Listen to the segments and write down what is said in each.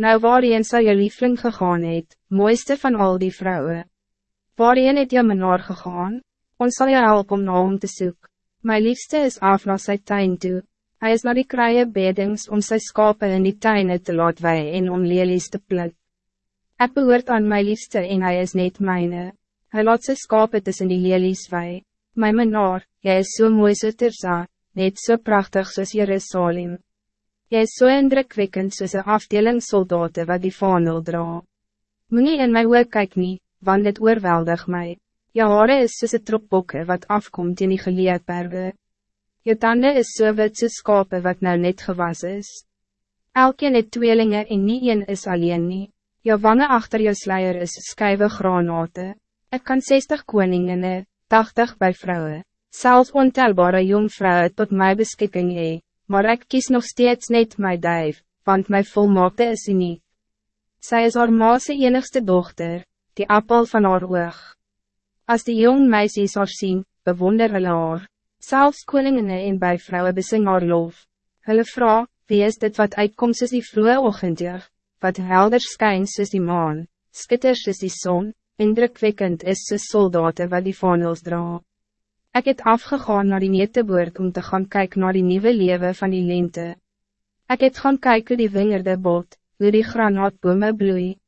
Nou waarheen sal jou liefling gegaan het, mooiste van al die vrouwen? Waarheen het jou menaar gegaan? Ons zal jou helpen om na hom te zoeken. My liefste is af na sy tuin toe. Hij is naar die kraaie bedings om sy skape in die tuine te laat wei en om lelies te pluk. Ek behoort aan my liefste en hij is net myne. Hij laat sy skape tussen die lelies wei. My menaar, jy is so mooi so terza, net so prachtig soos Jerusalem. Jy is so indrukwekkend soos een afdeling soldaten wat die vaandel dra. Moe in my oor kyk nie, want dit oorweldig my. Jou haare is soos een trop bokke wat afkomt in die geleedberge. Jou tanden is so wit soos skape wat nou net gewas is. Elkeen het tweelinge en nie een is alleen nie. Jou wangen achter jou sluier is skywe granate. Ik kan 60 koninginne, 80 bij vrouwen, zelfs ontelbare jong vrouwen tot mijn beschikking hee, maar ik kies nog steeds net mijn duif, want mijn volmaakte is uniek. Zij is haar maase enigste dochter, die appel van haar oog. Als die jong meisjes haar zien, bewonder hulle haar. Zelfs koninginne en bij vrouwen besing haar lof. Hulle vrouw, wie is dit wat uitkomt soos die vroege ochendjag, wat helder skyn soos die maan, skitter soos die zon, indrukwekkend is soos soldaten wat die vaandels dra. Ik het afgegaan naar die neteboord om te gaan kijken naar die nieuwe leven van die lente. Ik het gaan kijken die wingerde bot, hoe die granaatbome bloei.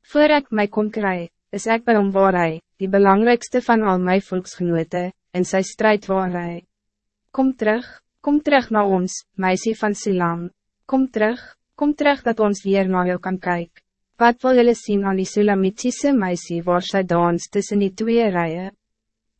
Voor ik mij kon krijgen, is ik bij hom waar hy, die belangrijkste van al mijn volksgenoten, in sy strijd waar hy. Kom terug, kom terug naar ons, meisje van Silam. Kom terug, kom terug dat ons weer naar jou kan kijken. Wat wil jullie zien aan die Sulamitische meisje waar sy dans tussen die twee rijen?